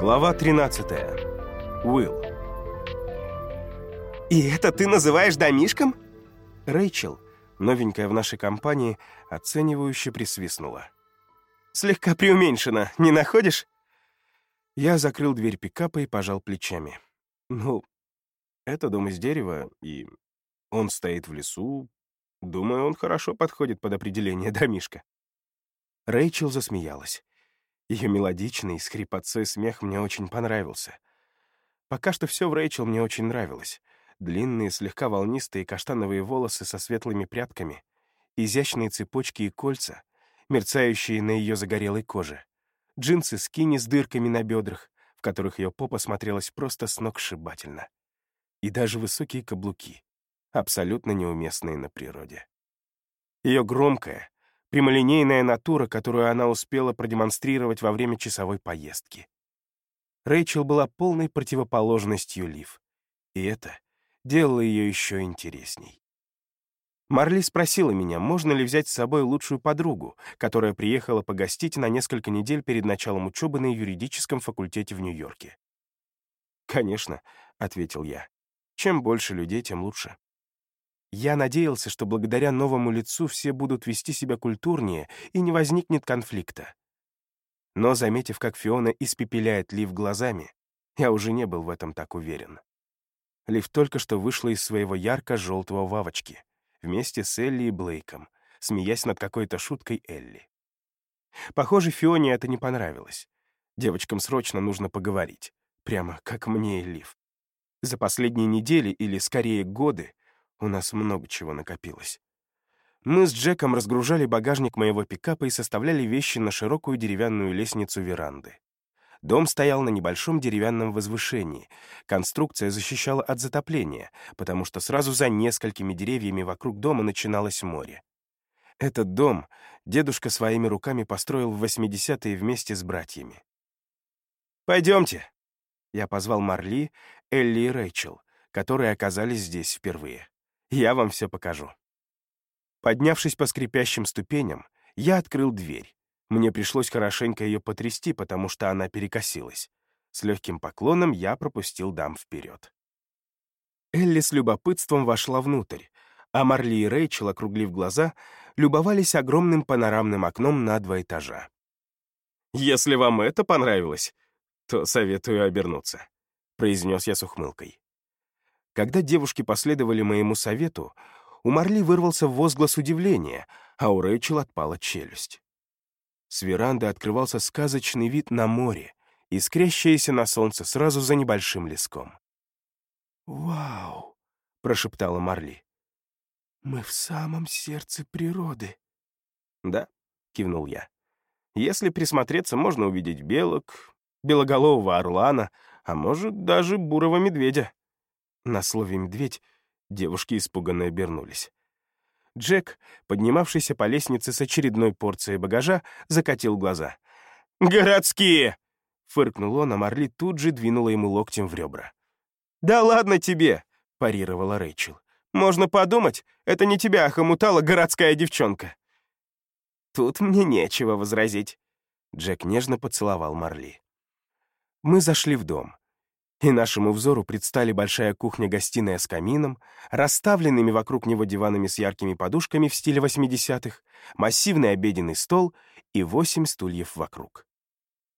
Глава 13. Уилл. «И это ты называешь домишком?» Рэйчел, новенькая в нашей компании, оценивающе присвистнула. «Слегка преуменьшено, не находишь?» Я закрыл дверь пикапа и пожал плечами. «Ну, это дом из дерева, и он стоит в лесу. Думаю, он хорошо подходит под определение домишка». Рэйчел засмеялась. Ее мелодичный, с хрипотцой смех мне очень понравился. Пока что все в Рэйчел мне очень нравилось. Длинные, слегка волнистые каштановые волосы со светлыми прядками, изящные цепочки и кольца, мерцающие на ее загорелой коже, джинсы скини с дырками на бедрах, в которых ее попа смотрелась просто сногсшибательно. И даже высокие каблуки, абсолютно неуместные на природе. Ее громкая, прямолинейная натура, которую она успела продемонстрировать во время часовой поездки. Рэйчел была полной противоположностью Лив, и это делало ее еще интересней. Марли спросила меня, можно ли взять с собой лучшую подругу, которая приехала погостить на несколько недель перед началом учебы на юридическом факультете в Нью-Йорке. «Конечно», — ответил я. «Чем больше людей, тем лучше». Я надеялся, что благодаря новому лицу все будут вести себя культурнее и не возникнет конфликта. Но, заметив, как Фиона испепеляет Лив глазами, я уже не был в этом так уверен. Лив только что вышла из своего ярко-желтого вавочки вместе с Элли и Блейком, смеясь над какой-то шуткой Элли. Похоже, Фионе это не понравилось. Девочкам срочно нужно поговорить. Прямо как мне и Лив. За последние недели, или скорее годы, у нас много чего накопилось. Мы с Джеком разгружали багажник моего пикапа и составляли вещи на широкую деревянную лестницу веранды. Дом стоял на небольшом деревянном возвышении. Конструкция защищала от затопления, потому что сразу за несколькими деревьями вокруг дома начиналось море. Этот дом дедушка своими руками построил в 80-е вместе с братьями. «Пойдемте!» Я позвал Марли, Элли и Рэйчел, которые оказались здесь впервые. Я вам все покажу». Поднявшись по скрипящим ступеням, я открыл дверь. Мне пришлось хорошенько ее потрясти, потому что она перекосилась. С легким поклоном я пропустил дам вперед. Элли с любопытством вошла внутрь, а Марли и Рэйчел, округлив глаза, любовались огромным панорамным окном на два этажа. «Если вам это понравилось, то советую обернуться», — произнес я с ухмылкой. Когда девушки последовали моему совету, у Марли вырвался возглас удивления, а у Рэйчел отпала челюсть. С веранды открывался сказочный вид на море, искрящееся на солнце сразу за небольшим леском. «Вау!» — прошептала Марли. «Мы в самом сердце природы». «Да», — кивнул я. «Если присмотреться, можно увидеть белок, белоголового орлана, а может, даже бурого медведя». На слове «медведь» девушки испуганно обернулись. Джек, поднимавшийся по лестнице с очередной порцией багажа, закатил глаза. «Городские!» — фыркнул он, а Марли тут же двинула ему локтем в ребра. «Да ладно тебе!» — парировала Рэйчел. «Можно подумать, это не тебя охомутала городская девчонка». «Тут мне нечего возразить». Джек нежно поцеловал Марли. Мы зашли в дом и нашему взору предстали большая кухня-гостиная с камином, расставленными вокруг него диванами с яркими подушками в стиле 80-х, массивный обеденный стол и восемь стульев вокруг.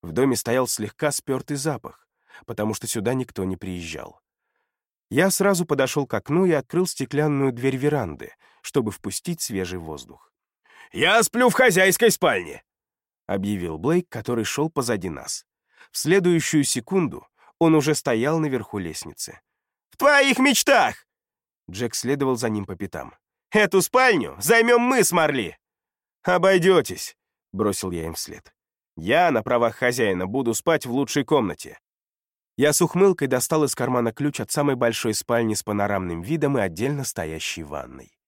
В доме стоял слегка спертый запах, потому что сюда никто не приезжал. Я сразу подошел к окну и открыл стеклянную дверь веранды, чтобы впустить свежий воздух. «Я сплю в хозяйской спальне!» — объявил Блейк, который шел позади нас. В следующую секунду он уже стоял наверху лестницы. «В твоих мечтах!» Джек следовал за ним по пятам. «Эту спальню займем мы с Марли!» «Обойдетесь», — бросил я им вслед. «Я на правах хозяина буду спать в лучшей комнате». Я с ухмылкой достал из кармана ключ от самой большой спальни с панорамным видом и отдельно стоящей ванной.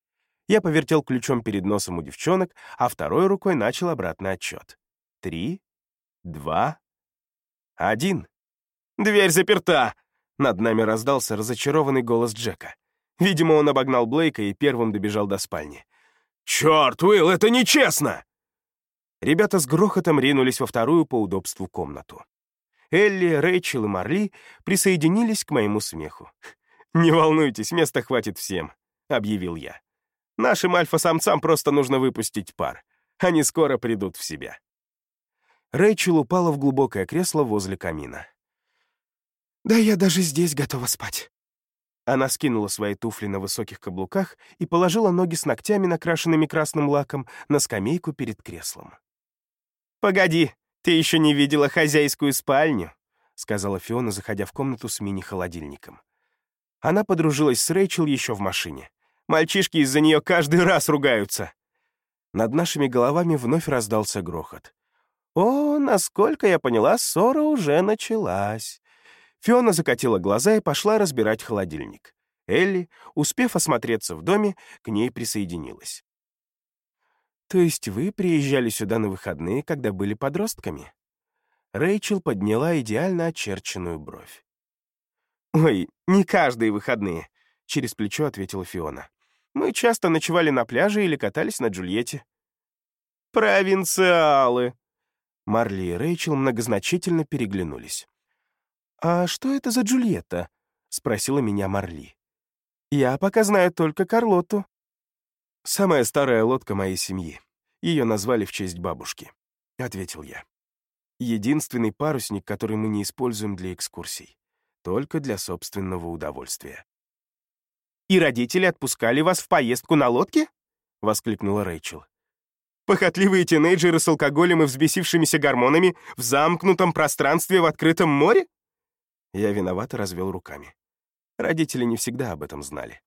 Я повертел ключом перед носом у девчонок, а второй рукой начал обратный отчет. Три, два, один. «Дверь заперта!» Над нами раздался разочарованный голос Джека. Видимо, он обогнал Блейка и первым добежал до спальни. «Черт, Уилл, это нечестно!» Ребята с грохотом ринулись во вторую по удобству комнату. Элли, Рэйчел и Марли присоединились к моему смеху. «Не волнуйтесь, места хватит всем», — объявил я. «Нашим альфа-самцам просто нужно выпустить пар. Они скоро придут в себя». Рэйчел упала в глубокое кресло возле камина. «Да я даже здесь готова спать». Она скинула свои туфли на высоких каблуках и положила ноги с ногтями, накрашенными красным лаком, на скамейку перед креслом. «Погоди, ты еще не видела хозяйскую спальню», — сказала Фиона, заходя в комнату с мини-холодильником. Она подружилась с Рэйчел еще в машине. Мальчишки из-за нее каждый раз ругаются. Над нашими головами вновь раздался грохот. О, насколько я поняла, ссора уже началась. Фиона закатила глаза и пошла разбирать холодильник. Элли, успев осмотреться в доме, к ней присоединилась. «То есть вы приезжали сюда на выходные, когда были подростками?» Рэйчел подняла идеально очерченную бровь. «Ой, не каждые выходные», — через плечо ответила Фиона. «Мы часто ночевали на пляже или катались на Джульетте». «Провинциалы!» Марли и Рэйчел многозначительно переглянулись. «А что это за Джульетта?» — спросила меня Марли. «Я пока знаю только Карлотту». «Самая старая лодка моей семьи. Ее назвали в честь бабушки», — ответил я. «Единственный парусник, который мы не используем для экскурсий только для собственного удовольствия. «И родители отпускали вас в поездку на лодке?» — воскликнула Рэйчел. «Похотливые тинейджеры с алкоголем и взбесившимися гормонами в замкнутом пространстве в открытом море?» Я виновато развел руками. Родители не всегда об этом знали.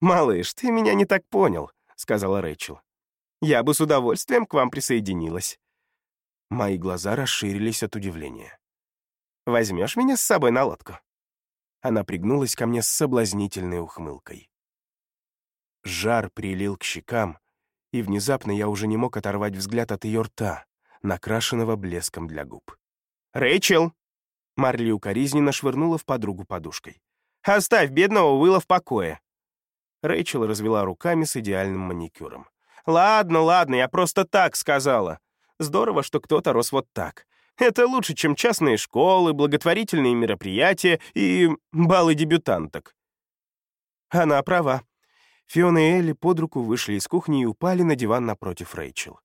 «Малыш, ты меня не так понял», — сказала Рэйчел. «Я бы с удовольствием к вам присоединилась». Мои глаза расширились от удивления. Возьмешь меня с собой на лодку?» Она пригнулась ко мне с соблазнительной ухмылкой. Жар прилил к щекам, и внезапно я уже не мог оторвать взгляд от ее рта, накрашенного блеском для губ. «Рэйчел!» Марли укоризненно швырнула в подругу подушкой. «Оставь бедного Уилла в покое!» Рэйчел развела руками с идеальным маникюром. «Ладно, ладно, я просто так сказала. Здорово, что кто-то рос вот так. Это лучше, чем частные школы, благотворительные мероприятия и балы дебютанток. Она права. Фиона и Элли под руку вышли из кухни и упали на диван напротив Рэйчел.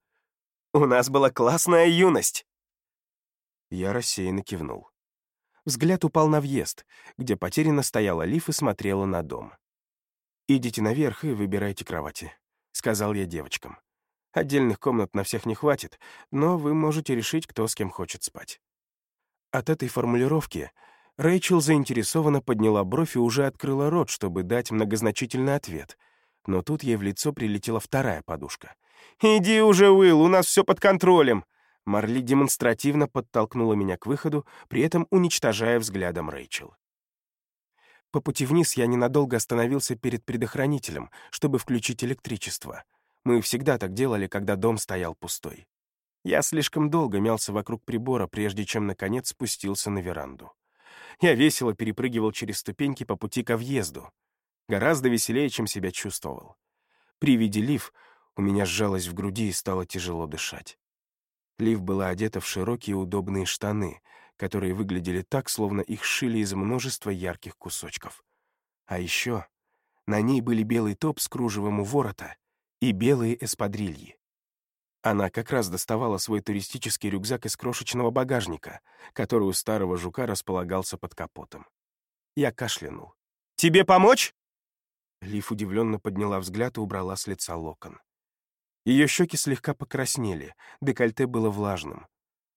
«У нас была классная юность!» Я рассеянно кивнул. Взгляд упал на въезд, где потерянно стояла Лиф и смотрела на дом. «Идите наверх и выбирайте кровати», — сказал я девочкам. Отдельных комнат на всех не хватит, но вы можете решить, кто с кем хочет спать». От этой формулировки Рэйчел заинтересованно подняла бровь и уже открыла рот, чтобы дать многозначительный ответ. Но тут ей в лицо прилетела вторая подушка. «Иди уже, Уилл, у нас все под контролем!» Марли демонстративно подтолкнула меня к выходу, при этом уничтожая взглядом Рэйчел. По пути вниз я ненадолго остановился перед предохранителем, чтобы включить электричество — мы всегда так делали, когда дом стоял пустой. Я слишком долго мялся вокруг прибора, прежде чем, наконец, спустился на веранду. Я весело перепрыгивал через ступеньки по пути ко въезду. Гораздо веселее, чем себя чувствовал. При виде Лив у меня сжалось в груди и стало тяжело дышать. Лив была одета в широкие удобные штаны, которые выглядели так, словно их шили из множества ярких кусочков. А еще на ней были белый топ с кружевом у ворота и белые эспадрильи. Она как раз доставала свой туристический рюкзак из крошечного багажника, который у старого жука располагался под капотом. Я кашлянул. «Тебе помочь?» Лив удивленно подняла взгляд и убрала с лица локон. Ее щеки слегка покраснели, декольте было влажным.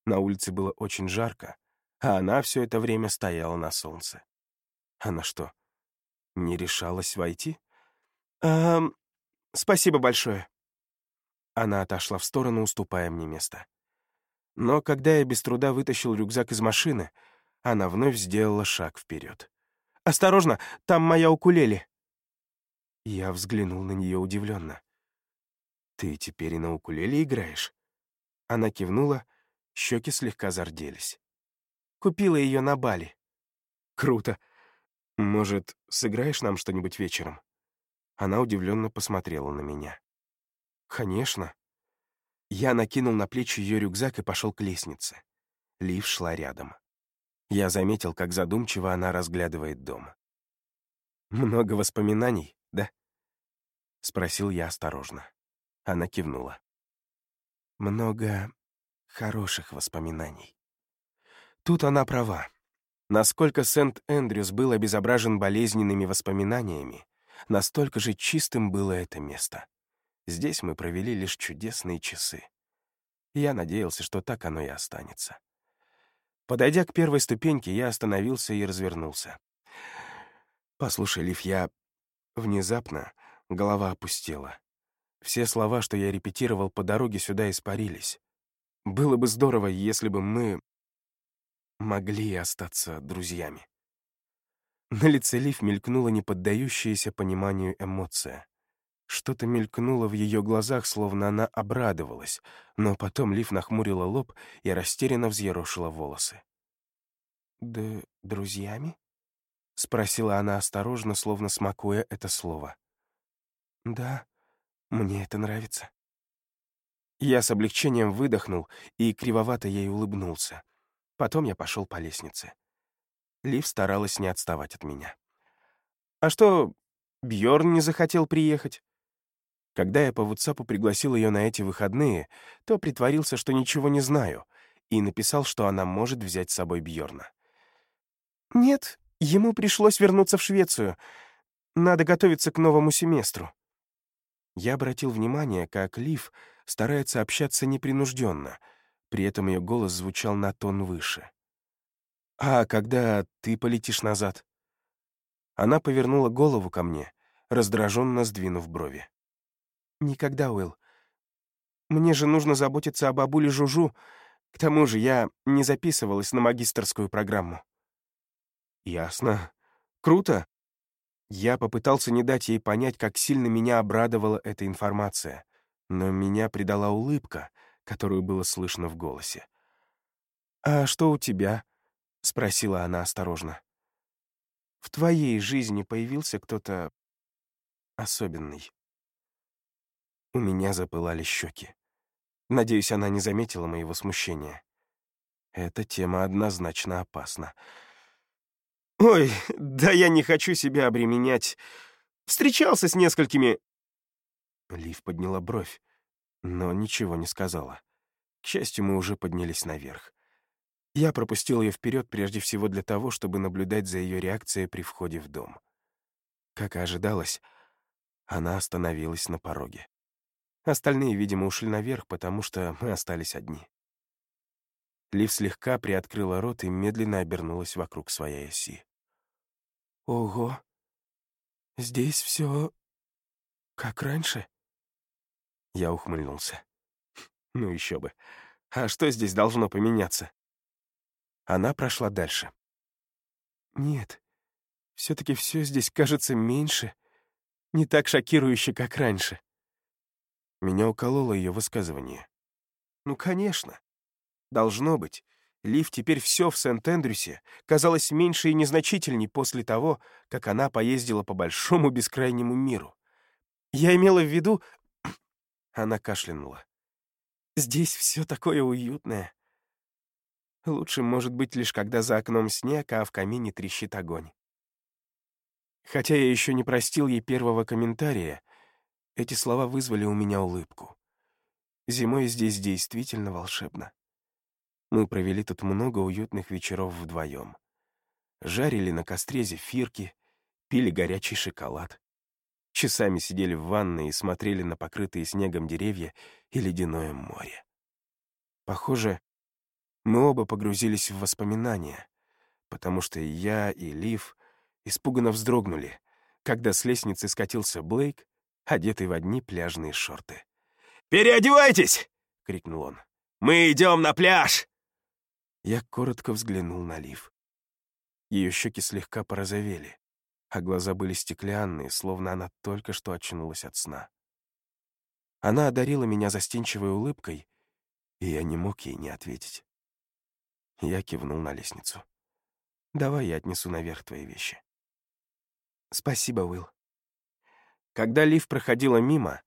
На улице было очень жарко, а она все это время стояла на солнце. Она что, не решалась войти? «Эм, Спасибо большое». Она отошла в сторону, уступая мне место. Но когда я без труда вытащил рюкзак из машины, она вновь сделала шаг вперед. «Осторожно, там моя укулеле!» Я взглянул на нее удивленно. «Ты теперь и на укулеле играешь?» Она кивнула, щеки слегка зарделись. «Купила ее на Бали». «Круто. Может, сыграешь нам что-нибудь вечером?» Она удивленно посмотрела на меня. «Конечно». Я накинул на плечи ее рюкзак и пошел к лестнице. Лив шла рядом. Я заметил, как задумчиво она разглядывает дом. «Много воспоминаний, да?» — спросил я осторожно. Она кивнула. «Много хороших воспоминаний». Тут она права. Насколько Сент-Эндрюс был обезображен болезненными воспоминаниями, настолько же чистым было это место. Здесь мы провели лишь чудесные часы. Я надеялся, что так оно и останется. Подойдя к первой ступеньке, я остановился и развернулся. «Послушай, Лив, я...» Внезапно голова опустела. Все слова, что я репетировал по дороге сюда, испарились. Было бы здорово, если бы мы могли остаться друзьями. На лице Лив мелькнула неподдающаяся пониманию эмоция. Что-то мелькнуло в ее глазах, словно она обрадовалась, но потом Лив нахмурила лоб и растерянно взъерошила волосы. «Да друзьями?» — спросила она осторожно, словно смакуя это слово. «Да, мне это нравится». Я с облегчением выдохнул и кривовато ей улыбнулся. Потом я пошел по лестнице. Лив старалась не отставать от меня. «А что, Бьорн не захотел приехать?» Когда я по WhatsApp пригласил ее на эти выходные, то притворился, что ничего не знаю, и написал, что она может взять с собой Бьорна. «Нет, ему пришлось вернуться в Швецию. Надо готовиться к новому семестру». Я обратил внимание, как Лив старается общаться непринужденно, при этом ее голос звучал на тон выше. «А когда ты полетишь назад?» Она повернула голову ко мне, раздраженно сдвинув брови. «Никогда, Уилл. Мне же нужно заботиться о бабуле Жужу. К тому же я не записывалась на магистрскую программу». «Ясно. Круто». Я попытался не дать ей понять, как сильно меня обрадовала эта информация, но меня придала улыбка, которую было слышно в голосе. «А что у тебя?» — спросила она осторожно. «В твоей жизни появился кто-то особенный?» У меня запылали щеки. Надеюсь, она не заметила моего смущения. Эта тема однозначно опасна. «Ой, да я не хочу себя обременять. Встречался с несколькими...» Лив подняла бровь, но ничего не сказала. К счастью, мы уже поднялись наверх. Я пропустил ее вперед прежде всего для того, чтобы наблюдать за ее реакцией при входе в дом. Как и ожидалось, она остановилась на пороге. Остальные, видимо, ушли наверх, потому что мы остались одни. Лив слегка приоткрыла рот и медленно обернулась вокруг своей оси. «Ого! Здесь все как раньше?» Я ухмыльнулся. «Ну еще бы. А что здесь должно поменяться?» Она прошла дальше. «Нет, все-таки все здесь кажется меньше, не так шокирующе, как раньше». Меня укололо ее высказывание. Ну, конечно. Должно быть. Лив теперь все в Сент-Эндрюсе казалось меньше и незначительней после того, как она поездила по большому бескрайнему миру. Я имела в виду... Она кашлянула. Здесь все такое уютное. Лучше может быть лишь когда за окном снег, а в камине трещит огонь. Хотя я еще не простил ей первого комментария, эти слова вызвали у меня улыбку. Зимой здесь действительно волшебно. Мы провели тут много уютных вечеров вдвоем. Жарили на костре зефирки, пили горячий шоколад. Часами сидели в ванной и смотрели на покрытые снегом деревья и ледяное море. Похоже, мы оба погрузились в воспоминания, потому что я и Лив испуганно вздрогнули, когда с лестницы скатился Блейк одетый в одни пляжные шорты. «Переодевайтесь!» — крикнул он. «Мы идем на пляж!» Я коротко взглянул на Лив. Ее щеки слегка порозовели, а глаза были стеклянные, словно она только что очнулась от сна. Она одарила меня застенчивой улыбкой, и я не мог ей не ответить. Я кивнул на лестницу. «Давай я отнесу наверх твои вещи». «Спасибо, Уилл». Когда Лив проходила мимо,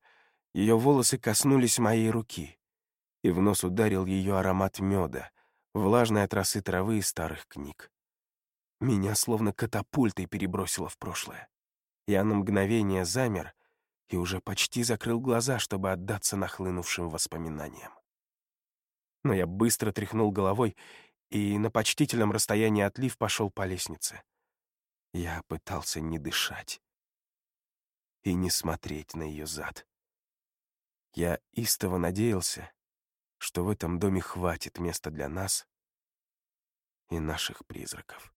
ее волосы коснулись моей руки, и в нос ударил ее аромат меда, влажной от росы травы и старых книг. Меня словно катапультой перебросило в прошлое. Я на мгновение замер и уже почти закрыл глаза, чтобы отдаться нахлынувшим воспоминаниям. Но я быстро тряхнул головой и на почтительном расстоянии от Лив пошел по лестнице. Я пытался не дышать и не смотреть на ее зад. Я истово надеялся, что в этом доме хватит места для нас и наших призраков.